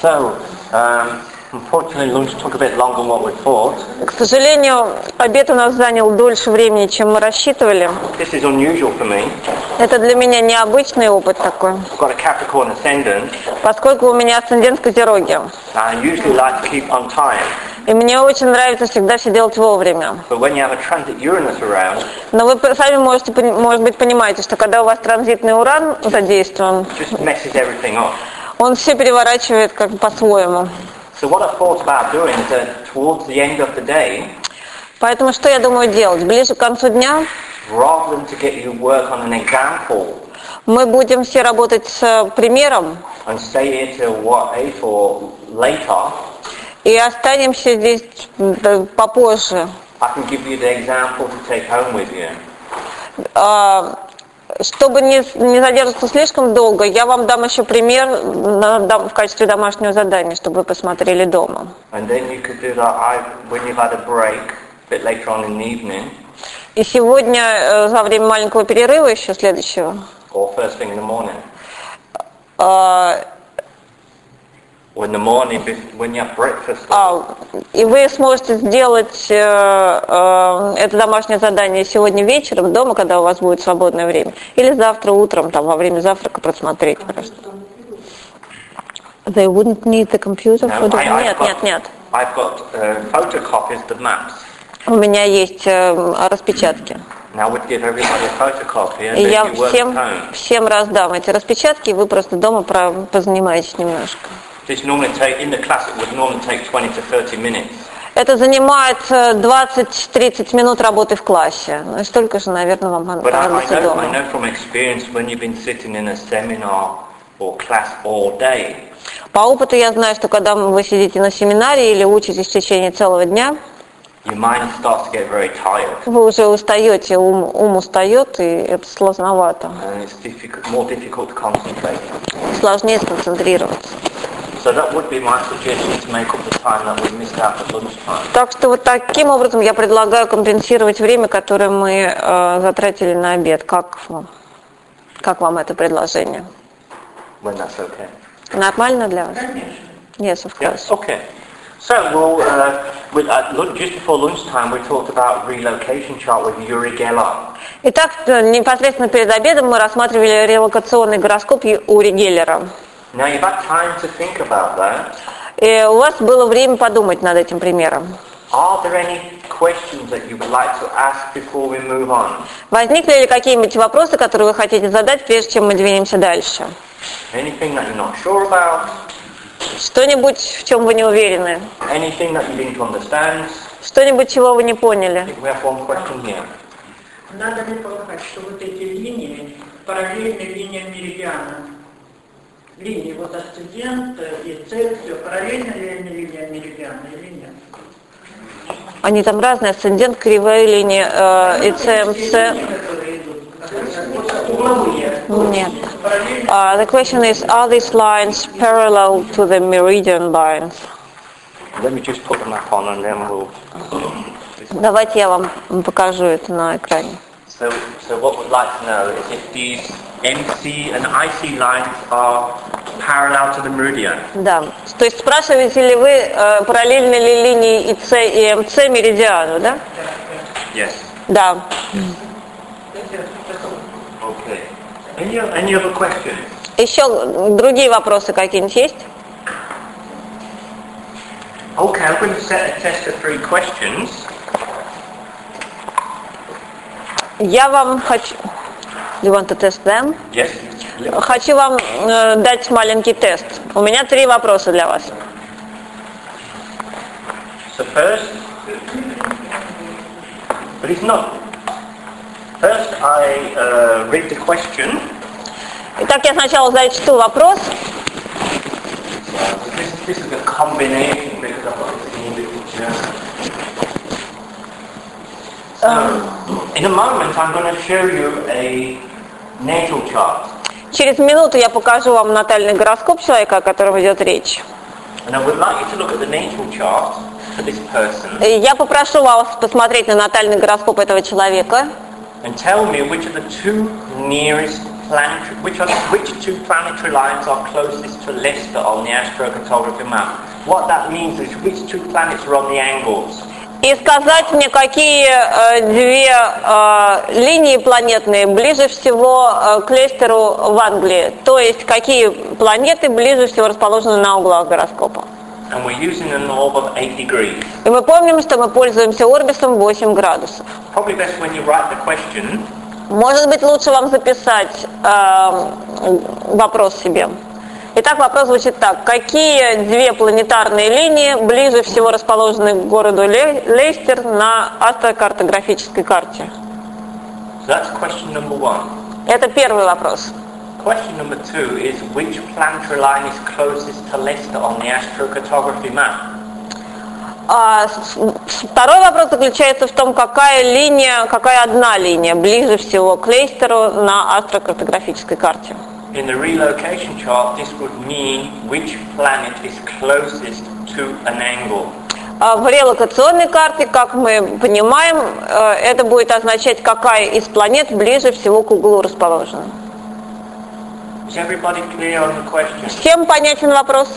So, um, unfortunately, lunch took a bit longer than what we thought. К сожалению, обед у нас занял дольше времени, чем мы рассчитывали. This is unusual for me. Это для меня необычный опыт такой, I've got a Capricorn ascendant. поскольку у меня асцендент в Козероге. I usually like to keep on time. И мне очень нравится всегда все делать вовремя. But when you have a transit Uranus around, Но вы сами можете, может быть, понимаете, что когда у вас транзитный уран задействован, он все переворачивает как по-своему. So what I thought about doing that towards the end of the day, Поэтому что я думаю делать? Ближе к концу дня rather than to get you work on an example мы будем все работать с примером and stay here till what, 8 or later, и останемся здесь попозже. I can give you the example to take home with you. А, Чтобы не, не задерживаться слишком долго, я вам дам еще пример на- дам в качестве домашнего задания, чтобы вы посмотрели дома. Break, И сегодня, э, за время маленького перерыва еще следующего, or first thing in the morning. а, Or in the morning, bef- when you have breakfast. А, и вы сможете сделать э, э, это домашнее задание сегодня вечером дома, когда у вас будет свободное время, или завтра утром, там во время завтрака просмотреть просто. They wouldn't need the computer for No, the... I- I've Нет, got- нет, нет. I've got uh, photocopies of the maps. У меня есть э, распечатки. I would give everybody a photocopy and И я you work at всем, всем раздам эти распечатки, и вы просто дома про- позанимаетесь немножко. This normally take, in the class it would normally take 20 to 30 minutes. Это занимает э, 20-30 минут работы в классе. Ну и столько же, наверное, вам понадобится дома. know from experience when you've been sitting in a seminar or class all day, По опыту я знаю, что когда вы сидите на семинаре или учитесь в течение целого дня, your mind starts to get very tired вы уже устаете, ум, ум устает, и это сложновато. and it's difficult, more difficult to concentrate. Сложнее сконцентрироваться. So that would be my suggestion to make up the time that we missed out at lunchtime. Так что вот таким образом я предлагаю компенсировать время, которое мы э, затратили на обед. Как, вам? как вам это предложение? When that's okay. Нормально для вас? Yes, of course. okay. So, well, uh, with, at lunch, just before lunchtime, we talked about relocation chart with Uri Geller. Итак, э, непосредственно перед обедом мы рассматривали релокационный гороскоп Ю- Ури Геллера. Now, you've had time to think about that. И у вас было время подумать над этим примером. Are there any questions that you would like to ask before we move on? Возникли ли какие-нибудь вопросы, которые вы хотите задать, прежде чем мы двинемся дальше? Anything that you're not sure about? Что-нибудь, в чем вы не уверены? Anything that you didn't understand? Что-нибудь, чего вы не поняли? we have one question here. Надо ли полагать, что вот эти линии параллельны линиям меридиана? Линии, вот асцендент и цель, все, параллельно ли они линиям меридиана или нет? Они там разные, асцендент, кривая линия, э, и ЦМЦ. угловые. Нет. Uh, the question is, are these lines parallel to the meridian lines? Let me just put the map on and then we'll... Давайте я вам покажу это на экране. So, so what we'd like to know is if these MC and IC lines are parallel to the meridian. Да. То есть спрашиваете ли вы, э, параллельны ли линии ИЦ и МЦ меридиану, да? Yes. Да. Okay. Any, any other questions? Еще другие вопросы какие-нибудь есть? Okay, I'm going to set a test of three questions. Я вам хочу... You want to test them? Yes. Хочу вам э, дать маленький тест. У меня три вопроса для вас. So first, but it's not. First, I uh, read the question. Итак, я сначала зачту вопрос, So this, this is a combination because I've got in English. So, in a moment, I'm going to show you a natal chart. Через минуту я покажу вам натальный гороскоп человека, о котором идет речь. And I would like you to look at the natal chart for this person И Я попрошу вас посмотреть на натальный гороскоп этого человека and tell me which are the two nearest planetary, which, are, which two planetary lines are closest to Leicester on the astrocartography map? What that means is which two planets are on the angles. И сказать мне, какие э, две э, линии планетные ближе всего э, к Лестеру в Англии. То есть, какие планеты ближе всего расположены на углах гороскопа. And we're using an orb of 8 degrees. И мы помним, что мы пользуемся орбисом 8 градусов. Probably best when you write the question, Может быть, лучше вам записать э, вопрос себе. Итак, вопрос звучит так. Какие две планетарные линии ближе всего расположены к городу Ле- Лейстер на астрокартографической карте? that's question number one. Это первый вопрос. Question number two is which planetary line is closest to Leicester on the astrocartography map? А второй вопрос заключается в том, какая линия, какая одна линия ближе всего к Лейстеру на астрокартографической карте. In the relocation chart, this would mean which planet is closest to an angle. А В релокационной карте, как мы понимаем, э, это будет означать, какая из планет ближе всего к углу расположена. Is everybody clear on the question? Всем понятен вопрос?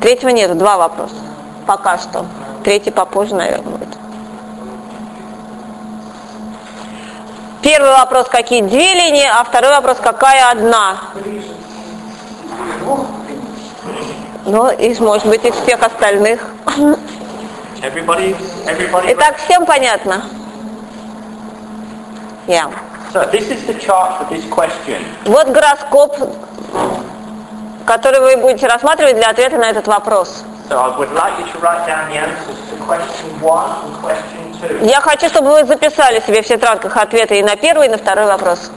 Третьего нет, два вопроса. Пока что. Третий попозже, наверное, будет. Первый вопрос, какие две линии, а второй вопрос, какая одна. Ну, и, может быть, из всех остальных. Everybody, everybody. Итак, всем понятно? Я. So this is the chart for this question. Вот гороскоп, который вы будете рассматривать для ответа на этот вопрос. Я хочу, чтобы вы записали себе в тетрадках ответы и на первый, и на второй вопрос.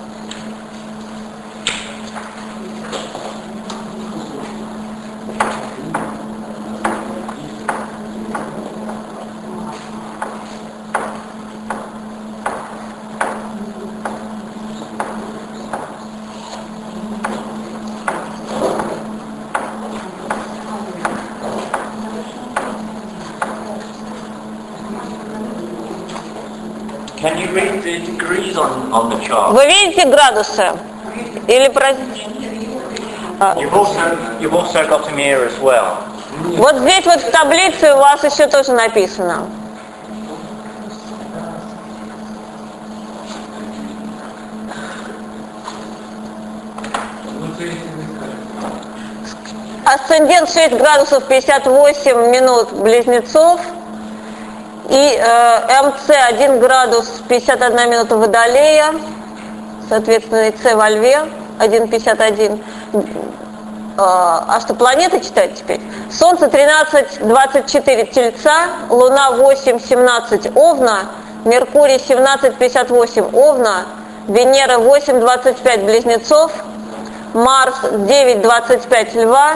Can you read the degrees on, on the chart? Вы видите градусы? Или well. Вот здесь вот в таблице у вас еще тоже написано. Асцендент 6 градусов 58 минут близнецов. И э, МЦ 1 градус 51 минута водолея. Соответственно, и С во льве 1,51. А а что, планеты читать теперь? Солнце 13,24 Тельца, Луна 8,17 Овна, Меркурий 17,58 Овна, Венера 8,25 Близнецов, Марс 9,25 Льва,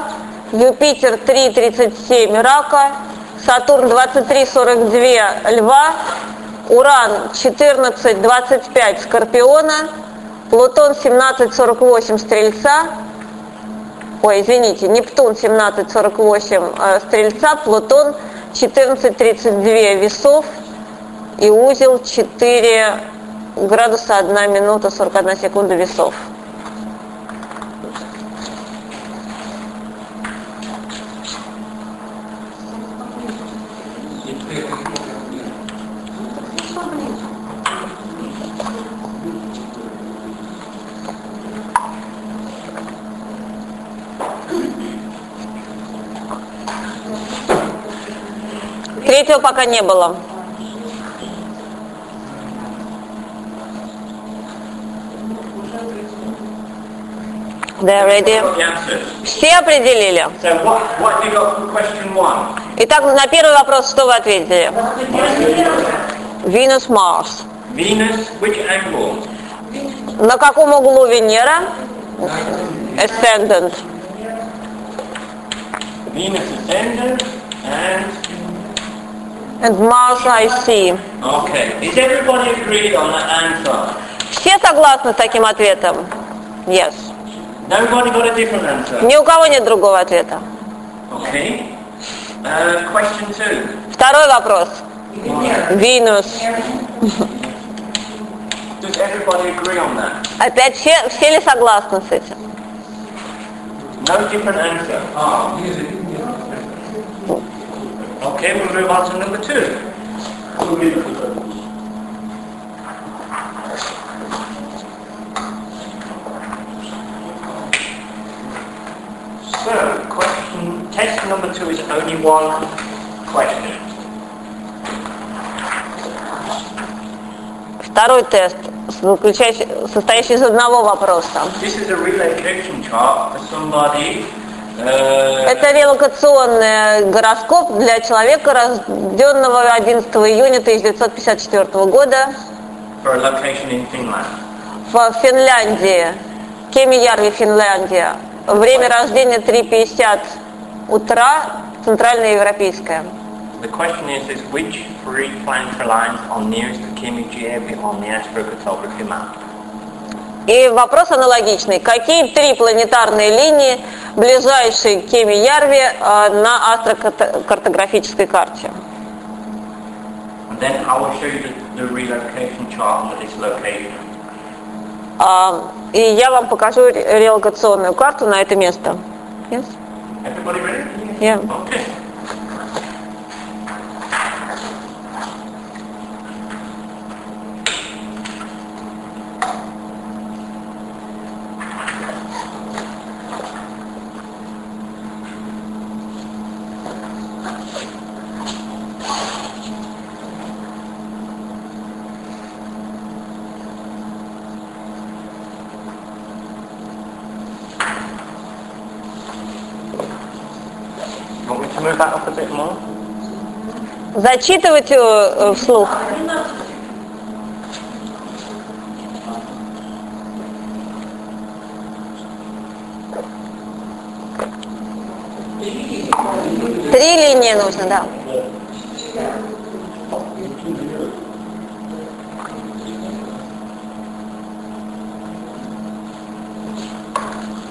Юпитер 3,37 Рака, Сатурн 23,42 Льва, Уран 14,25 Скорпиона, Плутон 17,48 Стрельца, Ой, извините, Нептун 1748 э, Стрельца, Плутон 1432 Весов и узел 4 градуса 1 минута 41 секунда Весов. Третьего пока не было. They're ready. Все определили? Итак, на первый вопрос что вы ответили? Venus, Mars. Venus, which angle? На каком углу Венера? Ascendant. Venus ascendant and... And Mars I see. Okay. Is everybody agreed on that answer? Все согласны с таким ответом? Yes. Nobody got a different answer? Ни у кого нет другого ответа. Okay. Uh, question two. Второй вопрос. Venus. Does Does everybody agree on that? Опять все, все ли согласны с этим? No different answer. Okay, we'll move on to number two. So, question, test number two is only one question. Второй тест, заключающий- состоящий из одного вопроса. This is a relocation chart for somebody uh, Это релокационный гороскоп для человека, рожденного 11 июня 1954 года в Финляндии, Кемиярви, Финляндия. Время рождения 3.50 утра, центральноевропейская. The question is, is which three planetary lines are nearest to Kimijärvi on the astrocartography map? И вопрос аналогичный. Какие три планетарные линии ближайшие к Кеми-Ярви э, на астрокартографической карте? And then I will show you the, the relocation chart for this location. А, И я вам покажу ре- релокационную карту на это место. Yes? Everybody ready? Yeah. Okay. Зачитывать э, вслух. Три линии нужно, да.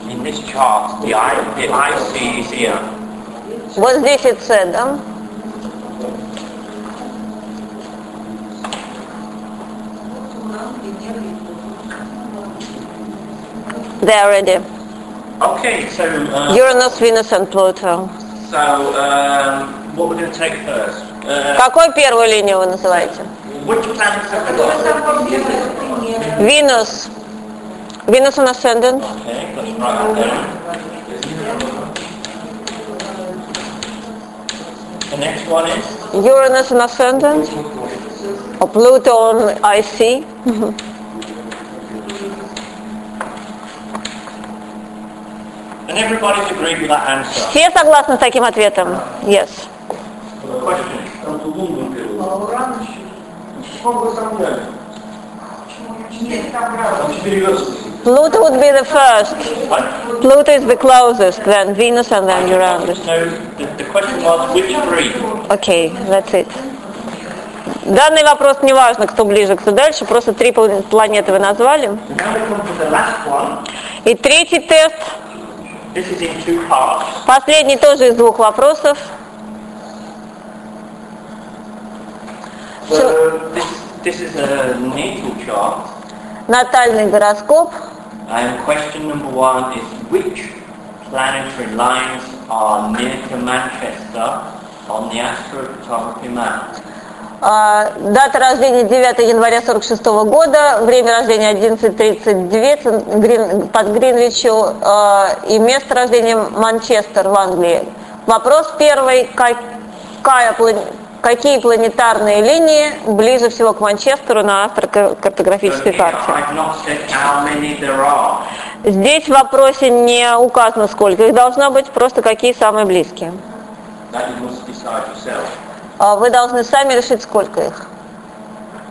In this chart, the, I, the IC is here. Вот здесь и С, да? They're ready. Okay, so uh, Uranus, Venus and Pluto. so um, what we're going to take first? Uh, Какой первую линию вы называете? which planets have we got? Venus. Venus and Ascendant. Okay, let's write The next one is Uranus and Ascendant. Or Pluto on IC. And everybody's agreed with that answer. Все согласны с таким ответом? Yes. Question. Pluto would be the first. What? Pluto is the closest, then Venus and then Uranus. No, the, the question was which three? Окей, that's it. Данный вопрос не важно, кто ближе, кто дальше, просто три пла- планеты вы назвали. И третий тест, последний тоже из двух вопросов. So this, this is a natal chart. Натальный гороскоп. And question number one is which planetary lines are near to Manchester on the astrophotography map? А, Дата рождения 9 января 46 года, время рождения 11.32 ц- Грин- под Гринвичу а, и место рождения Манчестер в Англии. Вопрос первый. Какая, план- какие планетарные линии ближе всего к Манчестеру на астрокартографической карте? Здесь в вопросе не указано сколько их должно быть, просто какие самые близкие. А Вы должны сами решить, сколько их.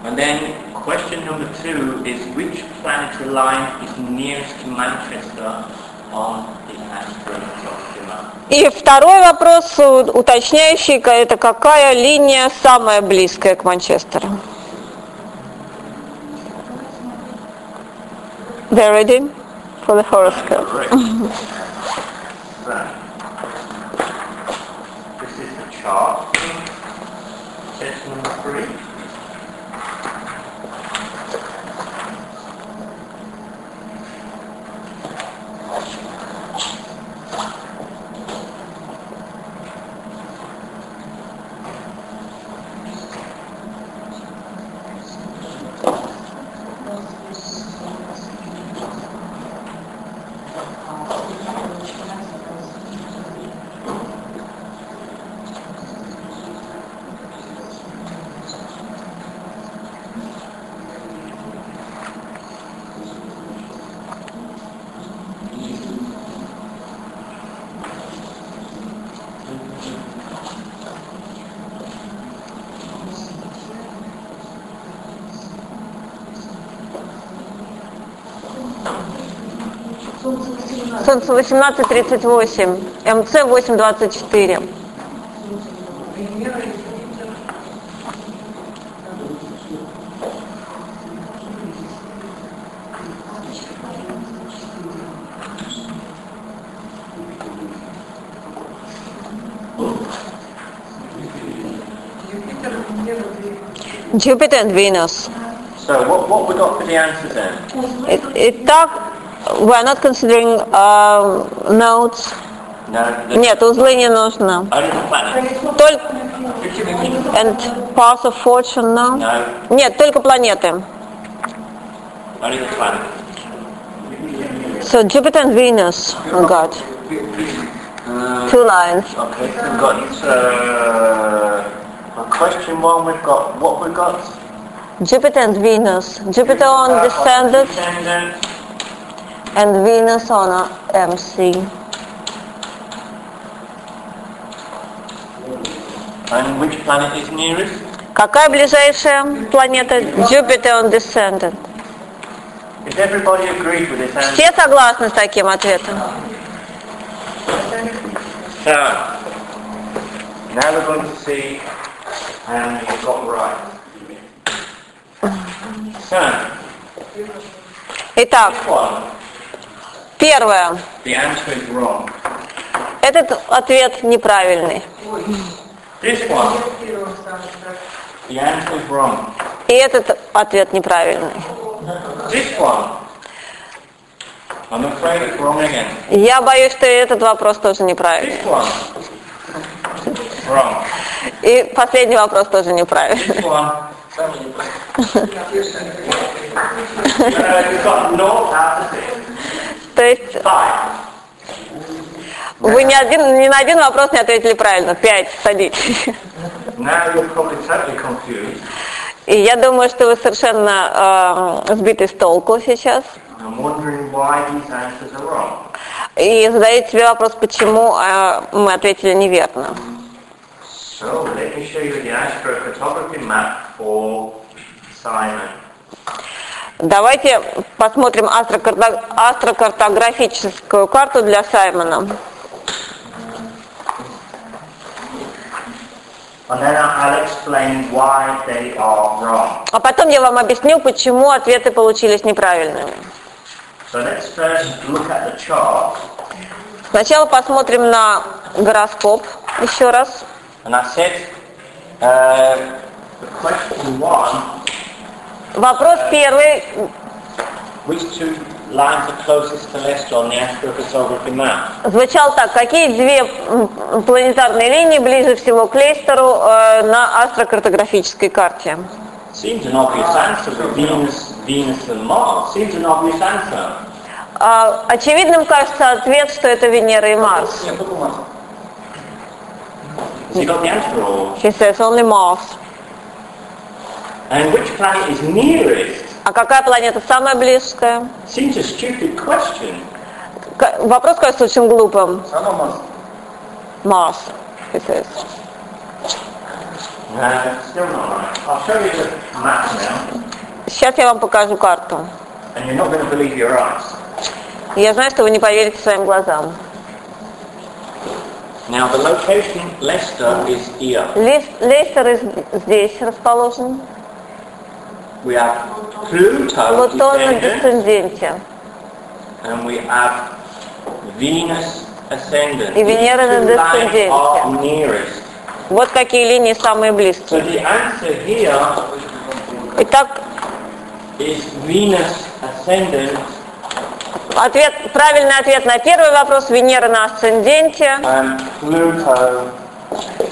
And then question number two is which planetary line is nearest to Manchester on the map? И второй вопрос, уточняющий, это какая линия самая близкая к Манчестеру? They're ready for the horoscope. This is the chart. Test number three. Солнце 1838, МЦ 824. Jupiter and Venus. So what, what we got for the answers then? Итак, we are not considering um, nodes. No, the, Нет, узлы не нужно. only the planets. Только and path of fortune, no? No, Нет, только планеты. only the planets. So Jupiter and Venus we got. Two lines. Okay, so we've got uh, on question one. We've got what we've got. Jupiter and Venus. Jupiter on Uh, descendant descendant. And Venus on a MC. And which planet is nearest? Какая ближайшая планета? Jupiter on descendant. If everybody agreed with this answer, Все согласны с таким ответом? so now we're going to see many you got right. So, Итак, первое. Этот ответ неправильный. И этот ответ неправильный. Я боюсь, что этот вопрос тоже неправильный. И последний вопрос тоже неправильный. То есть вы ни, один, ни на один вопрос не ответили правильно. Пять, садитесь. И я думаю, что вы совершенно э, сбиты с толку сейчас. И задаете себе вопрос, почему э, мы ответили неверно. So let me show you the astrophotography map for Simon. Давайте посмотрим астрокарта- астрокартографическую карту для Саймона. А потом я вам объясню, почему ответы получились неправильными. So. Сначала посмотрим на гороскоп еще раз. And I said, uh, question one, Вопрос первый. which two lines are closest to Leicester on the astrophotography map? Звучал так. Какие две планетарные линии ближе всего к Лейстеру э, на астрокартографической карте? Seems an obvious answer, but Venus, Venus and Mars seems an obvious answer. А, очевидным кажется ответ, что это Венера и Марс. She says only Mars. And which planet is nearest? А какая планета самая близкая? Seems a stupid question. К- Вопрос кажется очень глупым. Марс. She says. No, still not right. I'll show you the map now, Сейчас я вам покажу карту. and you're not going to believe your eyes. И Я знаю, что вы не поверите своим глазам. Now the location Leicester is here. Лейстер из- здесь расположен. We have Pluto Плутон на descendant, десценденте. and we have Venus ascendant. И Венера на nearest. Вот какие линии самые So близкие. the answer here Итак, is Venus ascendant ответ, правильный ответ на первый вопрос Венера на асценденте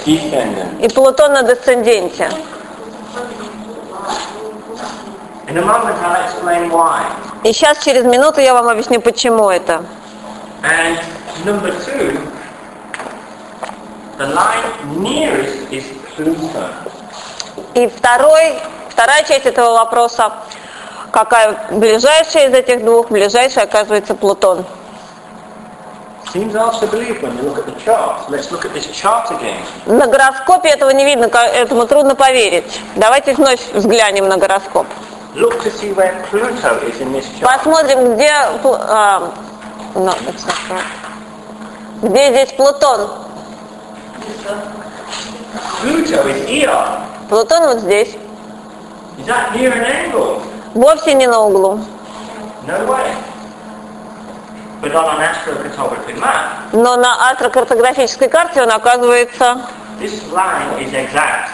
и Плутон на десценденте. In a moment I'll explain why. И сейчас через минуту я вам объясню, почему это. Two. И второй, вторая часть этого вопроса, какая ближайшая из этих двух, ближайшая оказывается Плутон. На гороскопе этого не видно, этому трудно поверить. Давайте вновь взглянем на гороскоп. Look to see where Pluto is in this chart. Посмотрим, где а. Где здесь Плутон? Pluto is here. Плутон вот здесь. Is that near an angle? Вовсе не на углу. No way. But on an astrocartography map, Но на астрокартографической карте он оказывается this line is exact.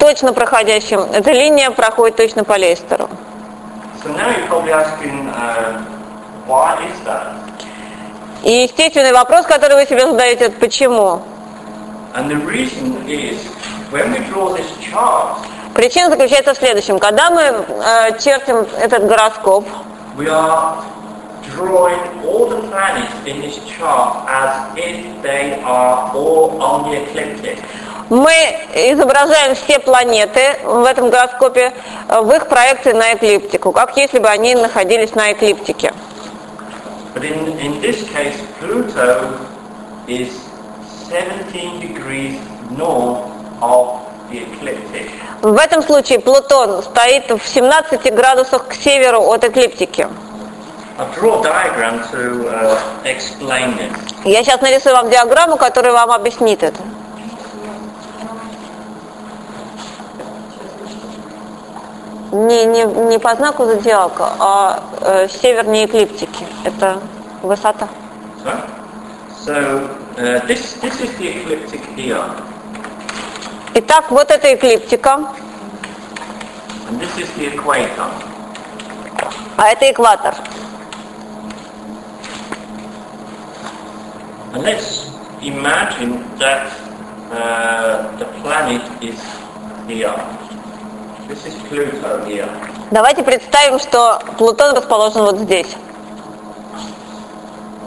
Точно проходящим. Эта линия проходит точно по Лейстеру. So asking, uh? И естественный вопрос, который вы себе задаете, это почему? Is, chart, Причина заключается в следующем. Когда мы э, чертим этот гороскоп, drawing all the planets in this chart as if they are all on the ecliptic. Мы изображаем все планеты в этом гороскопе э, в их проекции на эклиптику, как если бы они находились на эклиптике. In, in case, Pluto is 17 degrees north of the ecliptic. В этом случае Плутон стоит в 17 градусах к северу от эклиптики. Uh. Я сейчас нарисую вам диаграмму, которая вам объяснит это. Не, не, не по знаку зодиака, а э, севернее эклиптики. Это высота. So, so uh, this, this is the ecliptic here, Итак, вот эта эклиптика, and this is the equator. а это экватор. And let's imagine that uh, the planet is here. This is Pluto here. Давайте представим, что Плутон расположен вот здесь.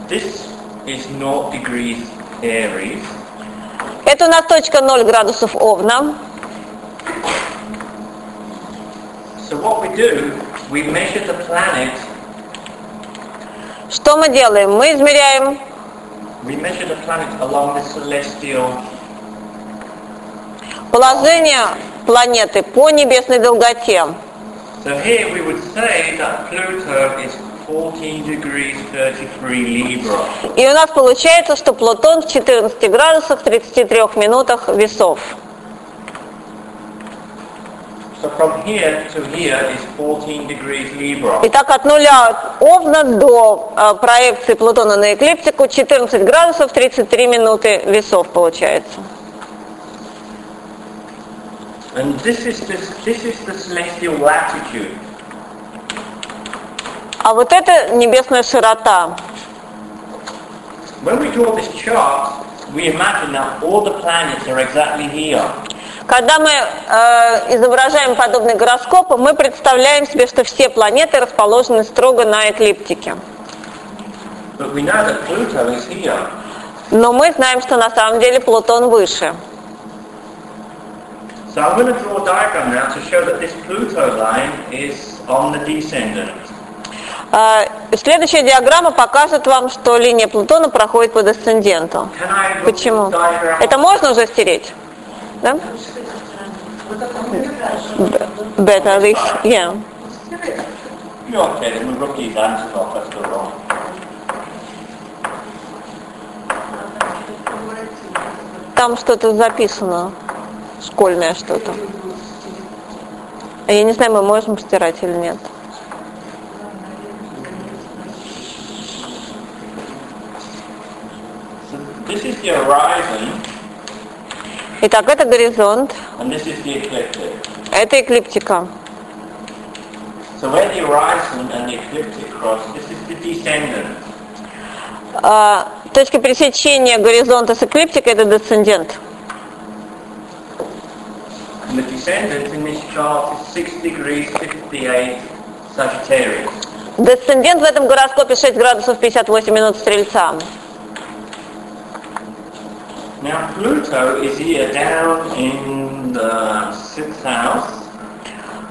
This is 0 degrees Aries. Это у нас точка 0 градусов Овна. So what we do, we measure the planet, Что мы делаем? Мы измеряем we measure the planet along the celestial положение планеты по небесной долготе. So here we would say that Pluto is 14 degrees 33 Libra. И у нас получается, что Плутон в 14 градусах 33 минутах весов. So from here to here is 14 degrees Libra. Итак, от нуля Овна до э, проекции Плутона на эклиптику 14 градусов 33 минуты весов получается. And this is the, this is the celestial latitude. А вот это небесная широта. When we draw this chart, we imagine that all the planets are exactly here. Когда мы э, изображаем подобный гороскоп, мы представляем себе, что все планеты расположены строго на эклиптике. Но мы знаем, что на самом деле Плутон выше. So I'm going to draw a diagram now to show that this Pluto line is on the descendant. Э, Следующая диаграмма покажет вам, что линия Плутона проходит по look Почему? Это можно уже стереть? Да? Better this, yeah. Там что-то записано, школьное что-то. Я не знаю, мы можем стирать или нет. Итак, это горизонт, это эклиптика. So where the horizon and the ecliptic cross, this is the descendant. А, точка пересечения горизонта с эклиптикой это десцендент. And the descendant in this chart is 6 degrees 58 Sagittarius. Десцендент в этом гороскопе 6 градусов 58 минут стрельца. Now Pluto is here down in the sixth house,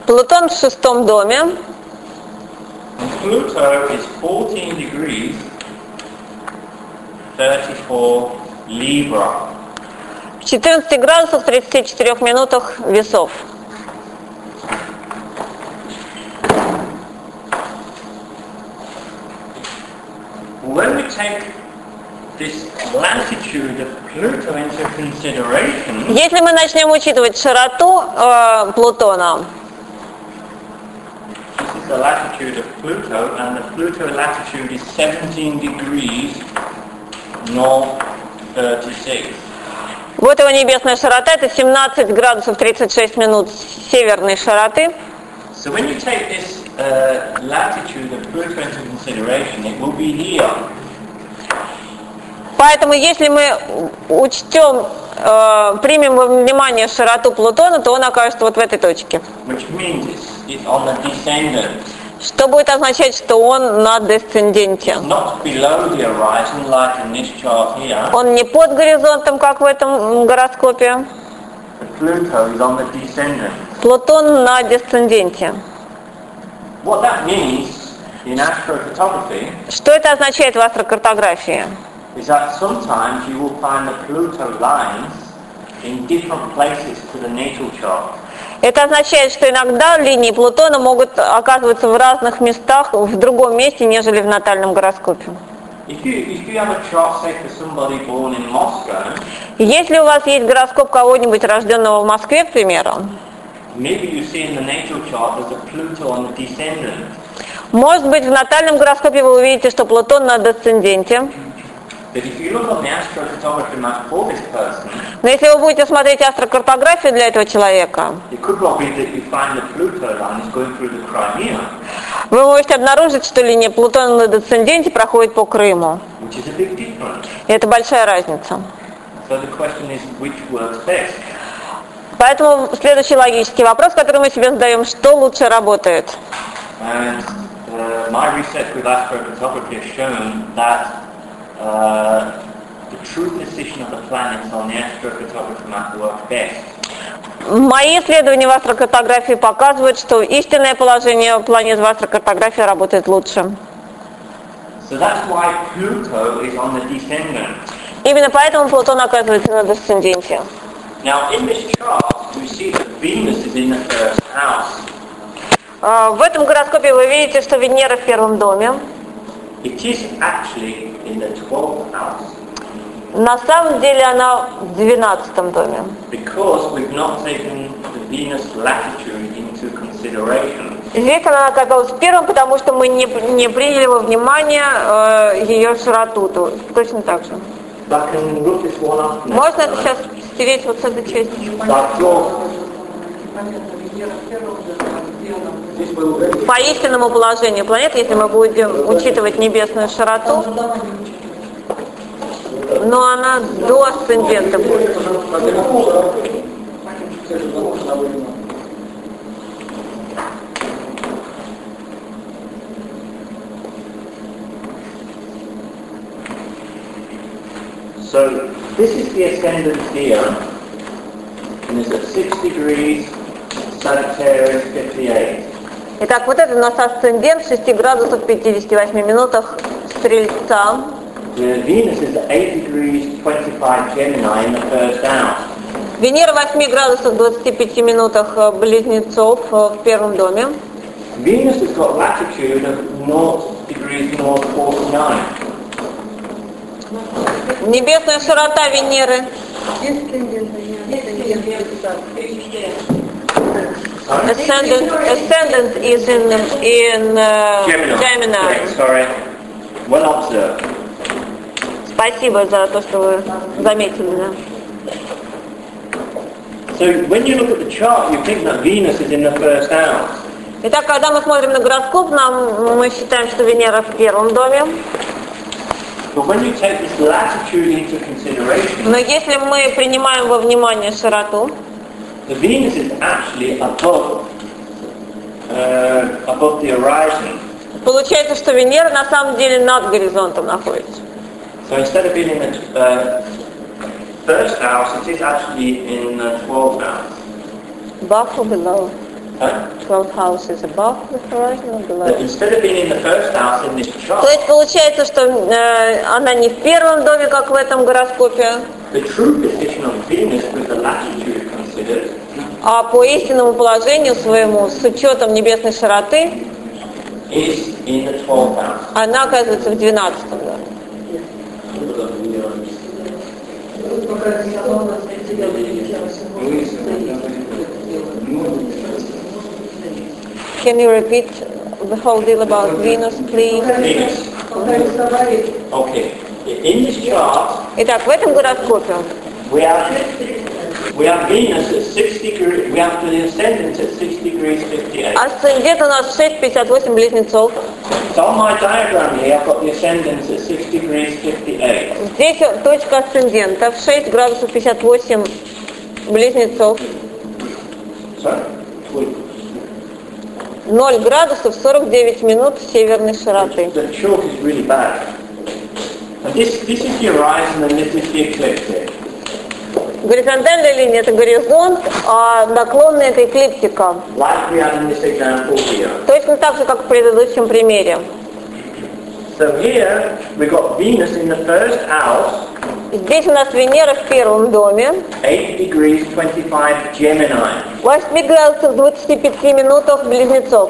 Плутон в шестом доме. and Pluto is 14 degrees 34 Libra. В 14 градусах 34 минутах весов. take this latitude of Pluto into consideration, Если мы начнем учитывать широту э, Плутона, this is the latitude of Pluto, and the Pluto latitude is 17 degrees north 36. Вот его небесная широта, это 17 градусов 36 минут северной широты. So when you take this uh, latitude of Pluto into consideration, it will be here. Поэтому если мы учтем, э, примем во внимание широту Плутона, то он окажется вот в этой точке. which means it's on the descendant, Что будет означать, что он на десценденте. Он не под горизонтом, как в этом гороскопе. Плутон на десценденте. Что это означает в астрокартографии? is that sometimes you will find the Pluto lines in different places to the natal chart. Это означает, что иногда линии Плутона могут оказываться в разных местах, в другом месте, нежели в натальном гороскопе. Если у вас есть гороскоп кого-нибудь рожденного в Москве, к примеру, может быть, в натальном гороскопе вы увидите, что Плутон на десценденте. Но если вы будете смотреть астрокартографию для этого человека, вы можете обнаружить, что линия Плутона на десценденте проходит по Крыму. И это большая разница. Поэтому следующий логический вопрос, который мы себе задаем, что лучше работает? And uh, Мои исследования в астрокартографии показывают, что истинное положение планет в астрокартографии работает лучше. So that's why Pluto is on the descendant. Именно поэтому Плутон оказывается на десценденте. Now in this chart, we see that Venus is in the first house. А, В этом гороскопе вы видите, что Венера в первом доме. It is actually in the 12th house На самом деле она в двенадцатом доме. because we've not taken the Venus latitude into consideration. Здесь она оказалась в первом, потому что мы не, не приняли во внимание э, ее широту. То- Точно так же. Можно это сейчас стереть вот с этой части? По истинному положению планет, если мы будем учитывать небесную широту, но она до асцендента будет. So this is the ascendant here, and it's at 6 degrees, Sagittarius 58. Итак, вот это у нас асцендент 6 градусов 58 минутах Стрельца. Venus is at 8 degrees 25 Gemini in the first house. Венера в 8 градусах 25 минутах э, Близнецов э, в первом доме. Venus has got latitude of 0 degrees north 49. Небесная широта Венеры Ascendant, ascendant is in, in uh, Gemini. Correct, sorry. Well observed. Спасибо за то, что вы заметили. Да? So when you look at the chart, you think that Venus is in the first house. Итак, когда мы смотрим на гороскоп, нам, мы считаем, что Венера в первом доме. But when you take this latitude into consideration, Но если мы принимаем во внимание широту, Venus is actually above, uh, above the horizon. получается, что Венера на самом деле над горизонтом находится. So instead of being in the uh, first house, it is actually in the 12th house. Above or below? Huh? 12 houses above the horizon or But below? instead of being in the first house in this То chart, есть получается, что э, она не в первом доме, как в этом гороскопе, the true position of Venus with the latitude considered а по истинному положению своему, с учетом небесной широты, она оказывается в 12 да. Can you repeat the whole deal about Venus, please? Venus. Okay. In this chart, Итак, в этом гороскопе асцендент у нас 6,58 близнецов. So on my diagram here, I've got the ascendant at 6 degrees 58. Здесь точка асцендента в 6 градусов 58 близнецов. Sorry? Wait. 0 градусов 49 минут северной широты. This, this is the horizon and this is the ecliptic. Горизонтальная линия это горизонт, а наклонная это эклиптика. Точно так же, как в предыдущем примере. So here we got Venus in the first house, Здесь у нас Венера в первом доме, 8 degrees 25 Gemini. 8 градусов 25 минутах близнецов.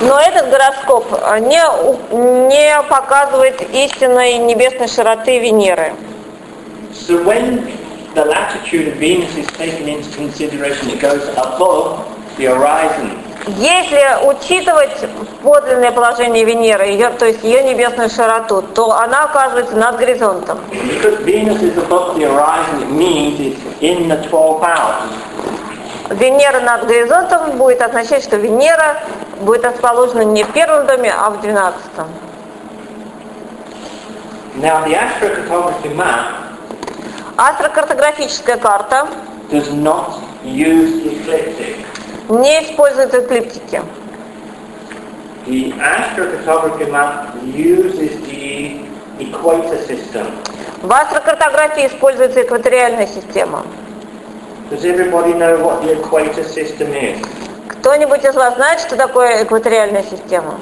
Но этот гороскоп а, не, не показывает истинной небесной широты Венеры. So when the latitude of Venus is taken into consideration, it goes above the horizon. Если учитывать подлинное положение Венеры, ее, то есть ее небесную широту, то она оказывается над горизонтом. Because Venus is above the horizon, it means it's in the 12th house. Венера над горизонтом будет означать, что Венера будет расположена не в первом доме, а в двенадцатом. Now the astrocartography map Астрокартографическая карта does not use ecliptic. не использует эклиптики. The astrocartography map uses the equator system. В астрокартографии используется экваториальная система. Does everybody know what the equator system is? Кто-нибудь из вас знает, что такое экваториальная система?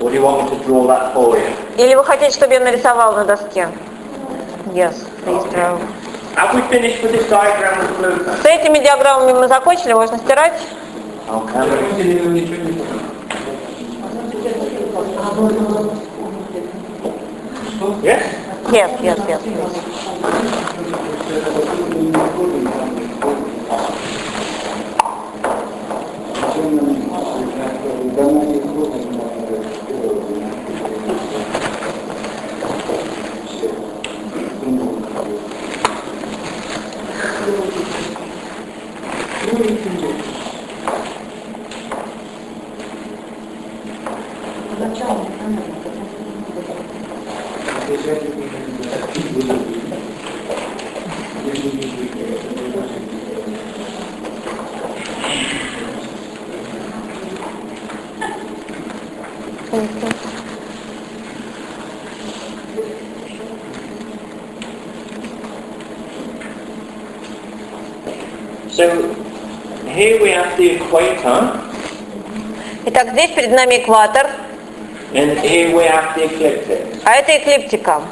Or do you want me to draw that for you? Или вы хотите, чтобы я нарисовал на доске? Yes, please draw. Have we finished with this diagram with Pluto? С этими диаграммами мы закончили, можно стирать. Okay. Yes? Yes, yes, yes. yes. Итак, здесь перед нами экватор, а это эклиптика.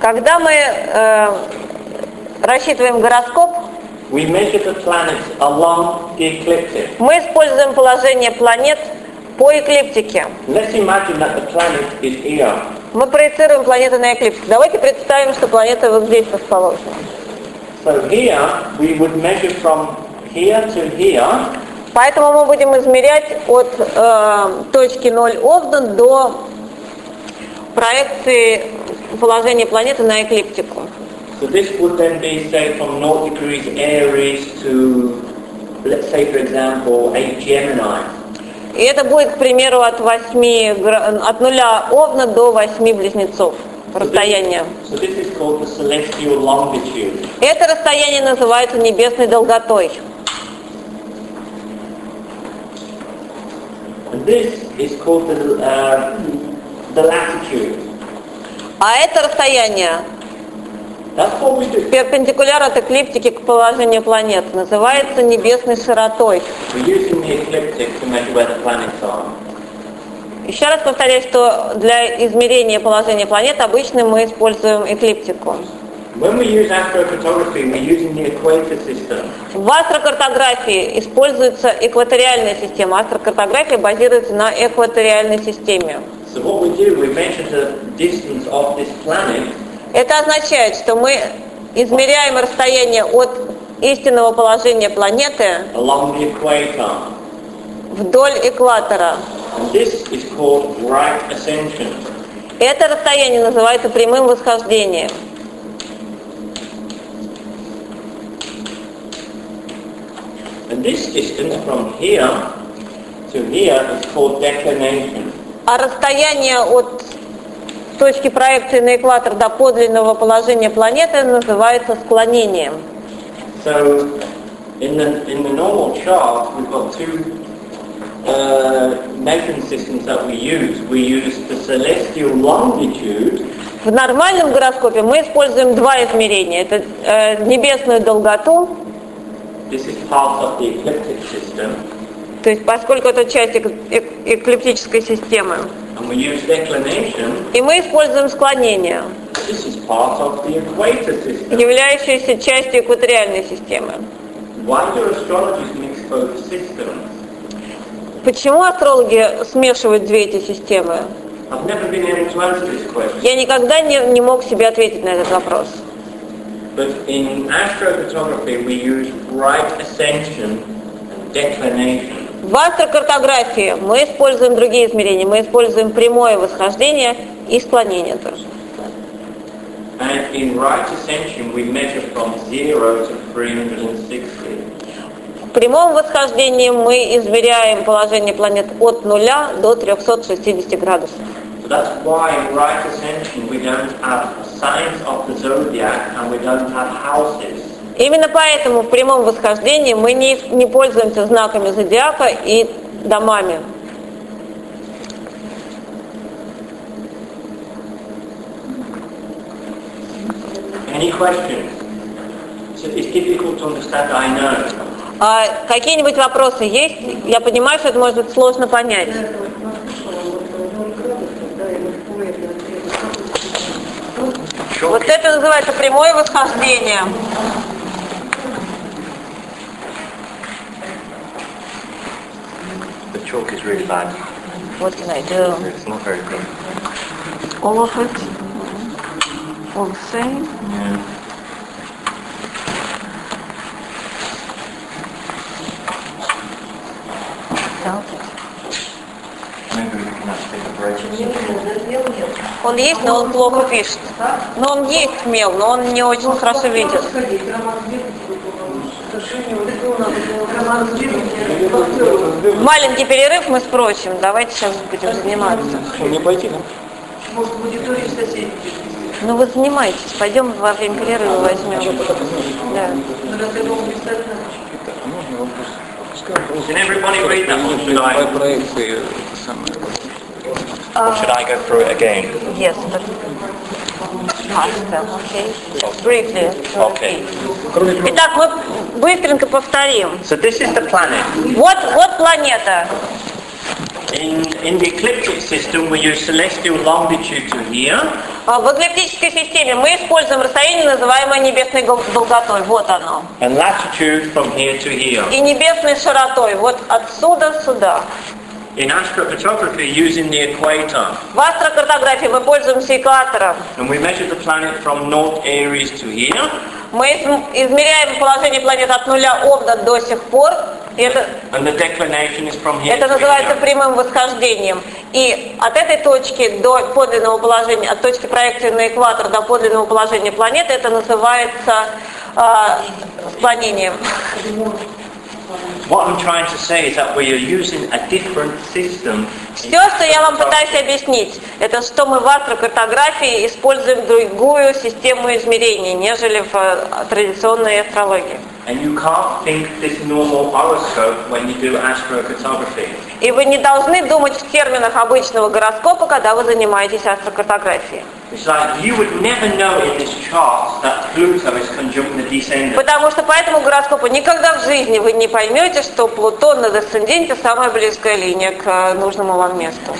Когда мы э, рассчитываем гороскоп, we measure the planets along the ecliptic. мы используем положение планет по эклиптике. Let's imagine that the planet is here. Мы проецируем планеты на эклиптику. Давайте представим, что планета вот здесь расположена. So here we would measure from here to here Поэтому мы будем измерять от э, точки 0 Овден до проекции положения планеты на эклиптику. So this would then be, say, from 0 degrees Aries to, let's say, for example, 8 Gemini. И это будет, к примеру, от 8, гра- от нуля Овна до 8 близнецов расстояние. Это расстояние называется небесной долготой. А это расстояние перпендикуляр от эклиптики к положению планет называется небесной широтой. Еще раз повторяю, что для измерения положения планет обычно мы используем эклиптику. В астрокартографии используется экваториальная система. Астрокартография базируется на экваториальной системе. So what we do, we measure the distance of this planet Это означает, что мы измеряем расстояние от истинного положения планеты along the equator. Вдоль экватора. This is called right ascension. Это расстояние называется прямым восхождением. And this distance from here to here is called declination. А расстояние от точки проекции на экватор до подлинного положения планеты называется склонением. So in the in the normal chart, we've got two В нормальном гороскопе мы используем два измерения. Это э, небесную долготу, this is part of the ecliptic system, то есть поскольку это часть эк- эк- эклиптической системы, and we use declination. и мы используем склонение, This is part of the equator system. являющееся частью экваториальной системы. Why do astrologers mix both systems? Почему астрологи смешивают две эти системы? Question. Я никогда не, не мог себе ответить на этот вопрос. But in astrophotography, we use right ascension and declination. В астрокартографии мы используем другие измерения. Мы используем прямое восхождение и склонение тоже. And in right ascension, we measure from 0 to 360. В прямом восхождении мы измеряем положение планет от 0 до 360 градусов. That's why in right ascension, we don't have signs of the zodiac and we don't have houses. Именно поэтому в прямом восхождении мы не, не пользуемся знаками зодиака и домами. Any questions? So it's difficult to understand, I know. А какие-нибудь вопросы есть? Я понимаю, что это может быть сложно понять. Вот это называется прямое восхождение. The chalk is really bad. What can I do? It's not very good. All of it? All the same? Yeah. Maybe we can actually break it. Он есть, но он плохо пишет. Но он есть мел, но он не очень хорошо видит. Маленький перерыв мы спросим. Давайте сейчас будем заниматься. Мне пойти, да? Ну вы занимайтесь, пойдем во время перерыва возьмем. Да. Can everybody read that or should I, самое. or should I go through it again? Yes, but? Briefly. Okay. Итак, мы быстренько повторим. So this is the planet. Вот, вот планета. In, in the ecliptic system, we use celestial longitude to here, А В эклиптической системе мы используем расстояние, называемое небесной долготой. Вот оно. and latitude from here to here. И небесной широтой. Вот отсюда сюда. In astrophotography, using the equator, В астрокартографии мы пользуемся экватором. and we measure the planet from North Aries to here, Мы изм- измеряем положение планет от нуля овна до сих пор. И это, and the declination is from here это называется прямым восхождением. И от этой точки до подлинного положения, от точки проекции на экватор до подлинного положения планеты, это называется а, склонением. What I'm trying to say is that we are using a different system. Все, что я вам пытаюсь объяснить, это что мы в астрокартографии используем другую систему измерений, нежели в э, традиционной астрологии. And you can't think this normal horoscope when you do astrophotography. И вы не должны думать в терминах обычного гороскопа, когда вы занимаетесь астрокартографией. Потому что по этому гороскопу никогда в жизни вы не поймете, что Плутон на десценденте самая близкая линия к э, нужному вам месту.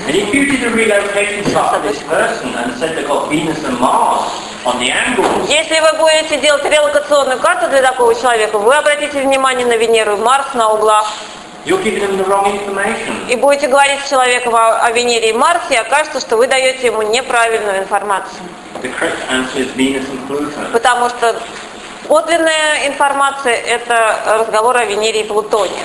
Если вы будете делать релокационную карту для такого человека, вы обратите внимание на Венеру и Марс на углах. You're giving them the wrong information. и будете говорить с человеком о, о Венере и Марсе, и окажется, что вы даете ему неправильную информацию. The correct answer is Venus and Pluto. Потому что подлинная информация – это разговор о Венере и Плутоне.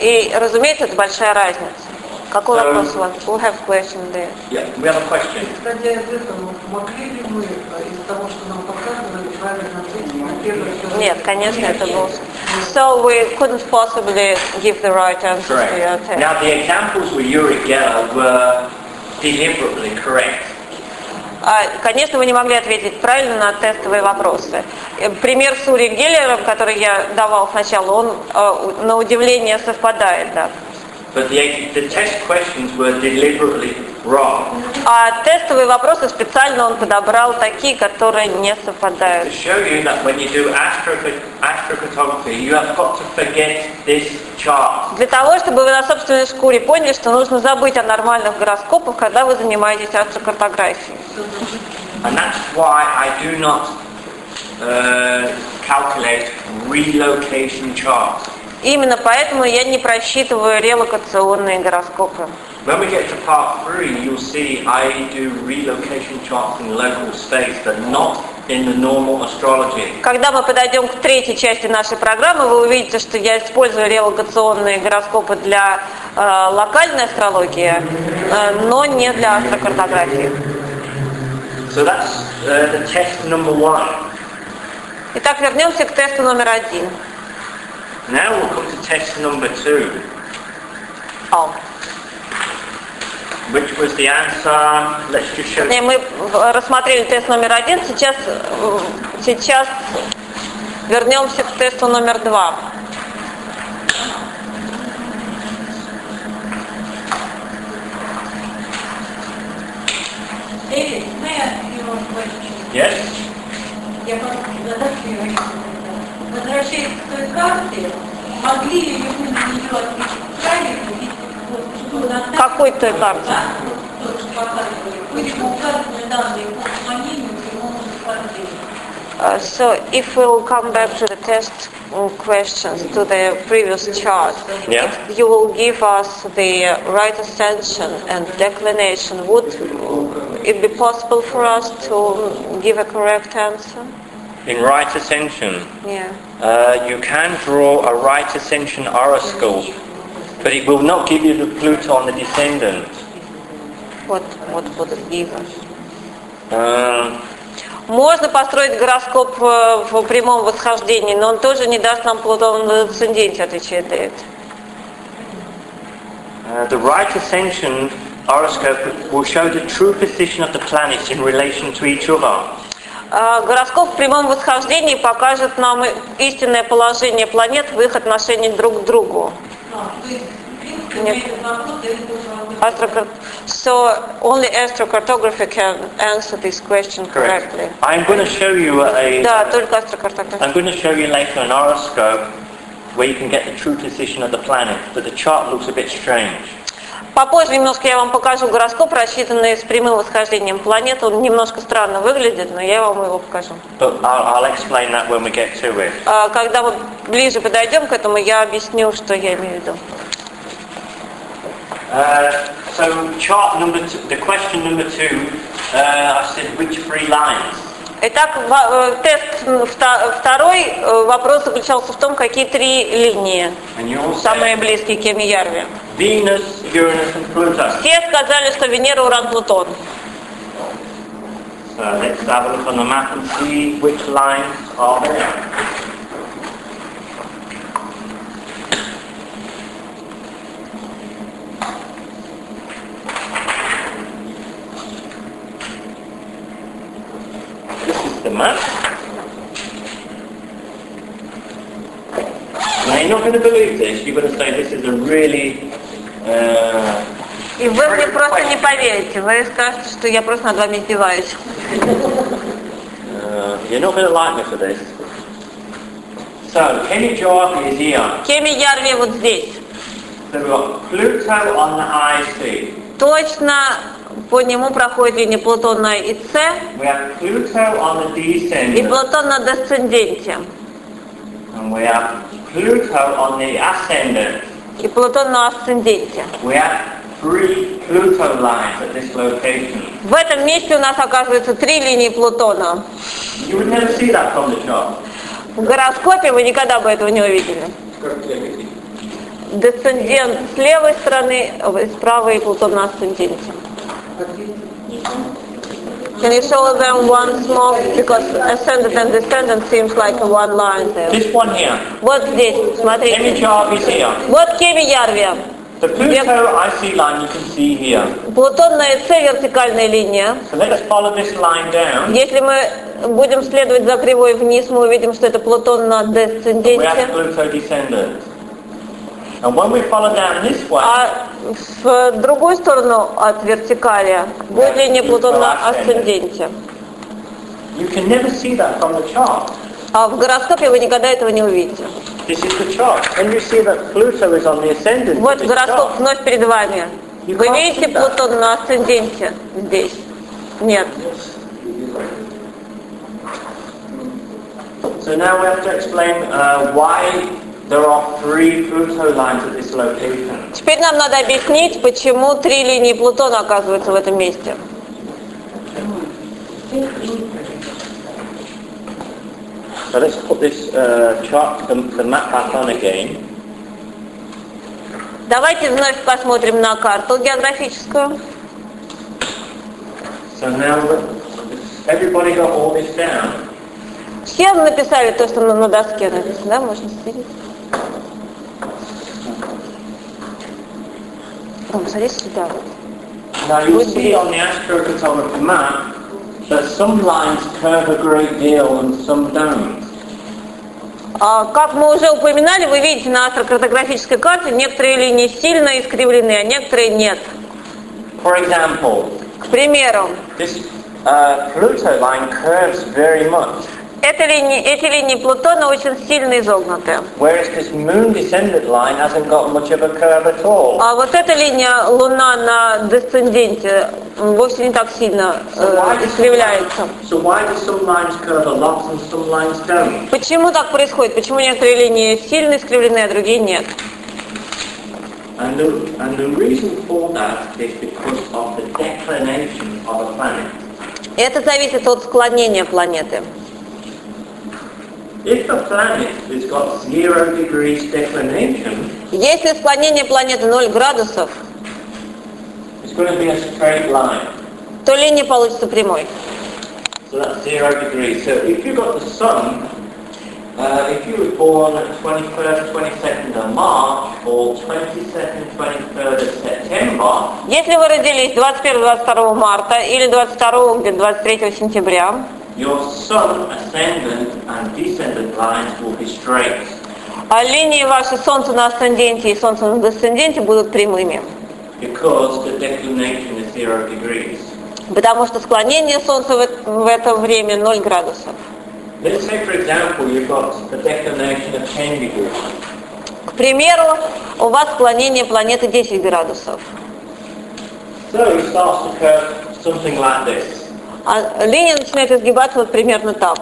И, разумеется, это большая разница. Какой So- вопрос у вас? We have question there. Yeah, we have a question. Исходя из этого, могли ли мы э, из того, что нам показывали, правильно Нет, конечно, это был... So we couldn't possibly give the right answer to your test. Now the examples with Uri Geller were deliberately correct. А, Конечно, вы не могли ответить правильно на тестовые вопросы. Э, Пример с Ури Геллером, который я давал сначала, он э, на удивление совпадает, да. But the, the test questions were deliberately А тестовые вопросы специально он подобрал такие, которые не совпадают. Для того, чтобы вы на собственной шкуре поняли, что нужно забыть о нормальных гороскопах, когда вы занимаетесь астрокартографией. And that's why I do not uh, calculate relocation charts. Именно поэтому я не просчитываю релокационные гороскопы. When we get to part three, you'll see I do relocation charts in local states, but not in the normal astrology. Когда мы подойдем к третьей части нашей программы, вы увидите, что я использую релокационные гороскопы для э, локальной астрологии, э, но не для астрокартографии. So that's uh, the test number one. Итак, вернемся к тесту номер один. Now we'll come to test number two, О. which was the answer. Let's just show. Не, Мы рассмотрели тест номер один, сейчас, сейчас вернемся к тесту номер два. David, may I ask you one question? Yes. Я ее Возвращаясь к той карте, могли ли вы на нее ответить правильно, ведь вот, что на Какой той карте? Да, вот то, что показывали, были бы указаны данные по склонению к прямому совпадению. Uh, so if we'll come back to the test mm, questions, to the previous chart, Yeah. if you will give us the uh, right ascension and declination, would it be possible for us to mm, give a correct answer? In right ascension, Yeah. uh, you can draw a right ascension horoscope, but it will not give you the Pluto on the descendant. What, what would it give us? Um, Можно построить гороскоп э, в прямом восхождении, но он тоже не даст нам Плутон на асценденте, отвечает Дэвид. uh, the right ascension horoscope will show the true position of the planets in relation to each other. А, Гороскоп в прямом восхождении покажет нам истинное положение планет в их отношении друг к другу. А, то есть, в принципе, Нет. на этот вопрос Дэвид тоже вам Astrocart- So only astrocartography can answer this question correctly. I'm going to show you a. Да, только астрокартография. I'm going to show you later an horoscope where you can get the true position of the planet, but the chart looks a bit strange. Попозже немножко я вам покажу гороскоп, рассчитанный с прямым восхождением планет. Он немножко странно выглядит, но я вам его покажу. I'll, I'll. А, Когда мы ближе подойдем к этому, я объясню, что я имею в виду. Uh, so chart number two, the question number two, uh, I said which three lines? Итак, э, тест второй э, вопрос заключался в том, какие три линии самые близкие к Ярве. Venus, Uranus and Pluto. Все сказали, что Венера, Уран, Плутон. So let's have a look on the map and see which lines are there. Map. Now you're not going to believe this. You're going to say this is a really uh, И вы мне просто не поверите. Вы скажете, что я просто над вами издеваюсь. Uh, you're not going to like me for this. So, Kenny Jarvie is here. Кеми Ярви вот здесь. So we've got Pluto on the IC. Точно по нему проходит линия Плутона и С, и. Плутон на десценденте. И Плутон на асценденте. В этом месте у нас оказывается три линии Плутона. В гороскопе вы никогда бы этого не увидели. Десцендент с левой стороны, э, с правой Плутон на асценденте. Can you show them once more? Because ascendant and descendant seems like one line there. This one here. Вот здесь. Image is here. Вот Кеми Ярви. The Pluto IC line you can see here. Плутон на ИЦ вертикальная линия. So let us follow this line down. Если мы будем следовать за кривой вниз, мы увидим, что это Плутон на We have десценденте. Pluto descendant. And when we follow down this way, А в другую сторону от вертикали линия Плутона на асценденте. you can never see that from the chart. А в гороскопе вы никогда этого не увидите. This is the chart. When you see that Pluto is on the ascendant, Вот гороскоп вновь перед вами. Вы видите Плутон на асценденте здесь? Нет. So now we have to explain uh, why Теперь нам надо объяснить, почему три линии Плутона оказываются в этом месте. So let's put this uh, chart, the, the map back on again. Давайте вновь посмотрим на карту географическую. So now everybody got all this down. Все написали то, что на, на доске написано, да? Можно сидеть. Сюда. Now Would see on the astrocartography map that some lines curve a great deal and some don't. А, Как мы уже упоминали, вы видите на астрокартографической карте, некоторые линии сильно искривлены, а некоторые нет. For example, К примеру, this uh, Pluto line curves very much, эта линия, эти линии Плутона очень сильно изогнуты. whereas this moon descendant line hasn't got much of a curve at all. А вот эта линия Луна на десценденте вовсе не так сильно э, искривляется. So why do some lines curve a lot and some lines don't? Почему так происходит? Почему некоторые линии сильно искривлены, а другие нет? And the, and the reason for that is because of the declination of a planet. Это зависит от склонения планеты. If a planet has got zero degrees declination, Если склонение планеты 0 градусов, it's going to be a straight line. то линия получится прямой. So that's zero degrees. So if you've got the sun, uh, if you were born at 21st, 22nd of March or 22nd, 23rd of September, Если вы родились 21-22 марта или 22 где 23 сентября, your sun ascendant and descendant lines will be straight. а линии ваши Солнца на асценденте и Солнца на десценденте будут прямыми. because the declination is zero degrees. Потому что склонение Солнца в это- в это время 0 градусов. Let's say, for example, you've got a declination of 10 degrees. К примеру, у вас склонение планеты 10 градусов. So it starts to curve something like this. А линия начинает изгибаться вот примерно так.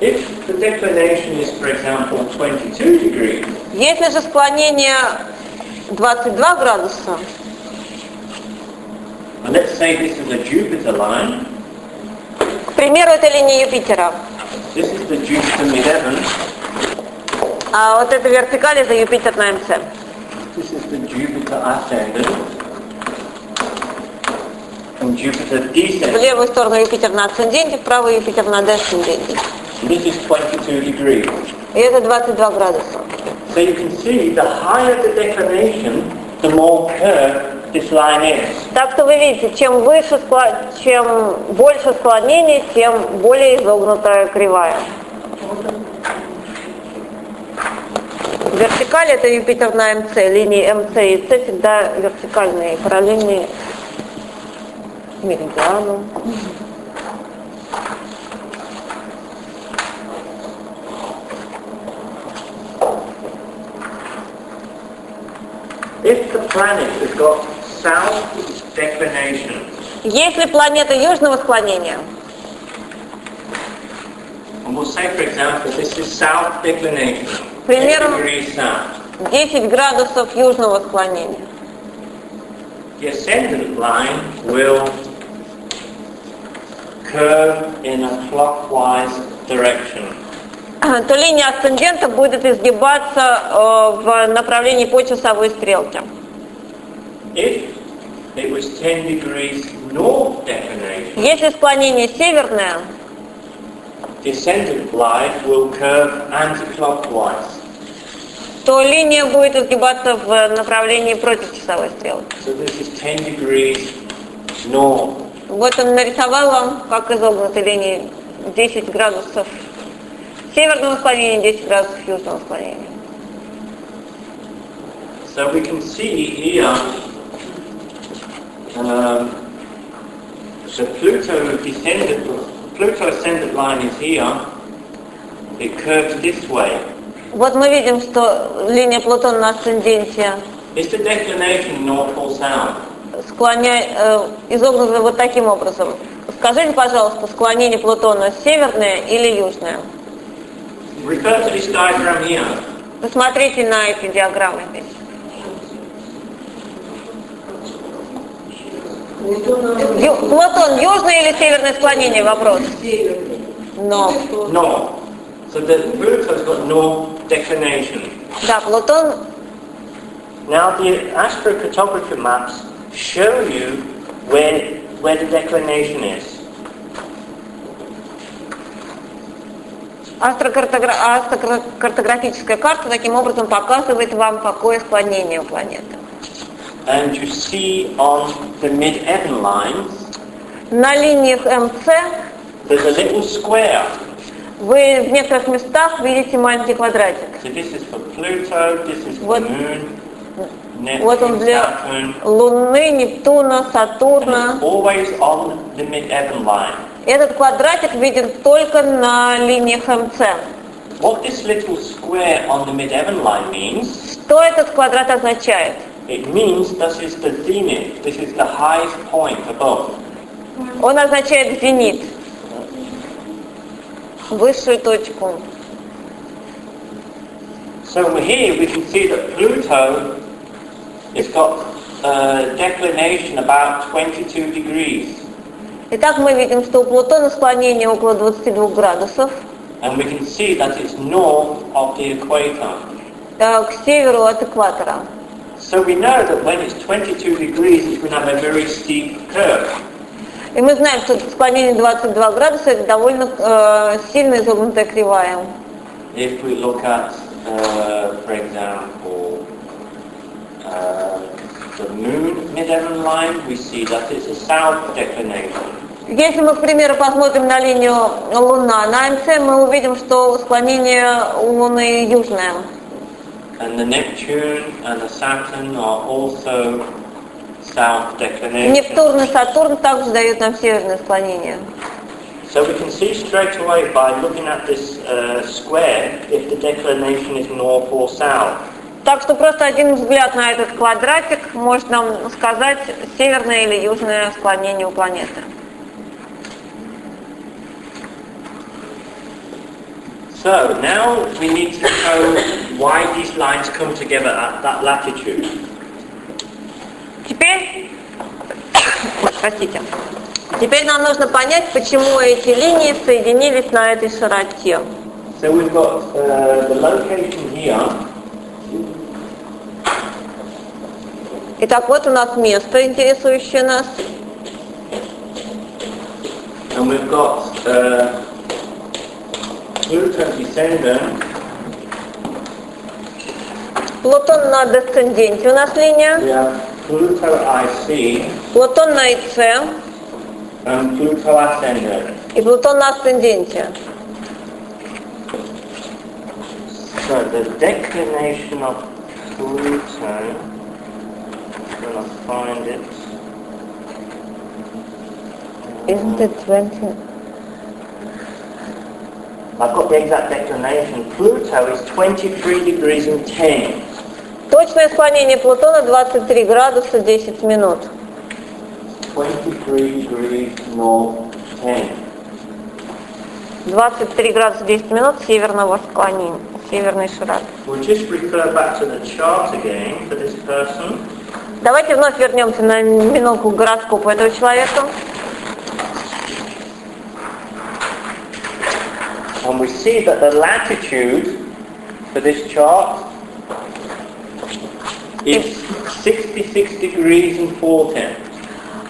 If the declination is, for example, 22 degrees, Если же склонение 22 градуса, к примеру, это линия Юпитера, а вот эта вертикаль это Юпитер на МЦ. this is the Jupiter ascendant, and Jupiter В левую сторону Юпитер на асценденте, в правую Юпитер на 22 degrees. И это 22 градуса. So you can see the higher the declination, the more curved this line is. Так что вы видите, чем выше, скло- чем больше склонений, тем более изогнутая кривая. Вертикаль это Юпитер на МЦ, линии МЦ и С всегда вертикальные, параллельные меридиану. If the planet has got south declination, Если планета южного склонения, and we'll say, for example, this is south declination. Примером- 10 degrees south. 10 градусов южного склонения. The ascendant line will curve in a clockwise direction. То линия асцендента будет изгибаться э, в направлении по часовой стрелке. If it was 10 degrees north declination, Если склонение северное, the ascendant line will curve anti-clockwise. то линия будет изгибаться в направлении против часовой стрелки. So this is 10 degrees north. Вот он нарисовал вам, как изогнутой линии, 10 градусов северного склонения, 10 градусов южного склонения. So we can see here um, the Pluto descendant, Pluto ascendant line is here. It curves this way. Вот мы видим, что линия Плутона на асценденте Is the declination north or south? Склоня... э, изогнута вот таким образом. Скажите, пожалуйста, склонение Плутона северное или южное? Посмотрите на эти диаграммы здесь. Ю- Плутон, южное или северное склонение? Вопрос. Но. North. So the Pluto's got north declination. Да, Плутон Now the astrocartography maps show you where, where the declination is. Астрокартогра- Астрокартографическая карта таким образом показывает вам, какое склонение у планеты. And you see on the mid-heaven lines, На линиях МЦ there's a little square. вы в некоторых местах видите маленький квадратик. So this is for Pluto, this is for What- Moon, Вот он для. Луны, Нептуна, Сатурна. Этот квадратик виден только на линиях МЦ. What this little square on the mid-heaven line means, Что этот квадрат означает? it means this is the zenith, this is the highest point above. Он означает зенит, высшую точку. So here we can see that Pluto has got a declination about 22 degrees. Итак, мы видим, что у Плутона склонение около 22 градусов And we can see that it's north of the equator. э, к северу от экватора. So we know that when it's 22 degrees, it's going to have a very steep curve. И мы знаем, что склонение 22 градуса это довольно э, сильно изогнутая кривая. If we look at, uh, for example, Если мы, к примеру, посмотрим на линию Луна на МЦ, мы увидим, что склонение у Луны южное. And the Neptune and the Saturn are also south declination. Нептун и Сатурн также дают нам северное склонение. So we can see straight away by looking at this uh, square if the declination is north or south. Так что просто один взгляд на этот квадратик может нам сказать северное или южное склонение у планеты. So now we need to know why these lines come together at that latitude. Теперь, простите, теперь нам нужно понять, почему эти линии соединились на этой широте. So we've got uh, the location here, Итак, вот у нас место, интересующее нас. and we've got uh, Pluto descendant, Плутон на десценденте у нас линия, have Pluto IC, Плутон на ИЦ and Pluto ascendant. и Плутон на асценденте. So the declination of Pluto, I'm going to find it. Isn't it 20? I've got the exact declination. Pluto is 23 degrees and 10. Точное склонение Плутона 23 градуса 10 минут. 23 degrees north 10. 23 градуса 10 минут северного склонения, северной широты. We'll just refer back to the chart again for this person. Давайте вновь вернемся на минутку к гороскопу этого человека. And we see that the latitude for this chart is 66 degrees and 4 tenths.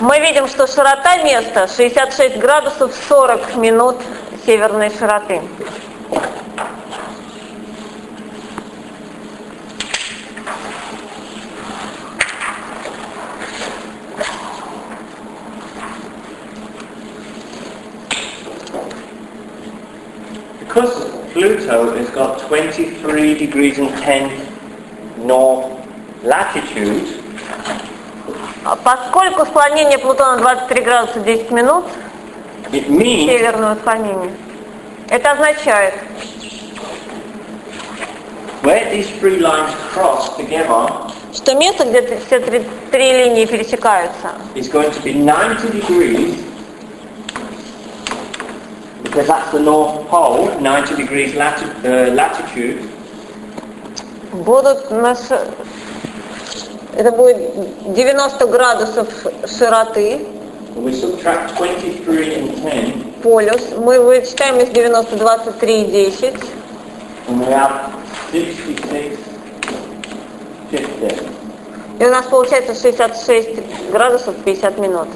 Мы видим, что широта места 66 градусов 40 минут северной широты. Because Pluto has got 23 degrees and 10 north latitude, А Поскольку склонение Плутона 23 градуса 10 минут, it means северного склонения, это означает, where these three lines cross together что место, где все три, три линии пересекаются, is going to be 90 degrees because that's the North Pole, 90 degrees lati- uh, latitude, будут на ш- это будет 90 градусов широты, and we subtract 23 and 10, полюс. Мы вычитаем из 90 23 и 10. and we have 66, 50. И у нас получается 66 градусов 50 минут.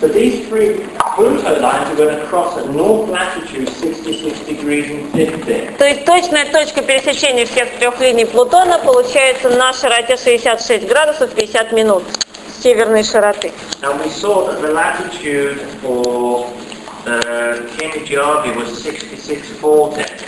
So these three Pluto lines are going to cross at north latitude 66 degrees and 50. То есть точная точка пересечения всех трех линий Плутона получается на широте 66 градусов 50 минут северной широты. And we saw that the latitude for uh, Kimijabi was 6640.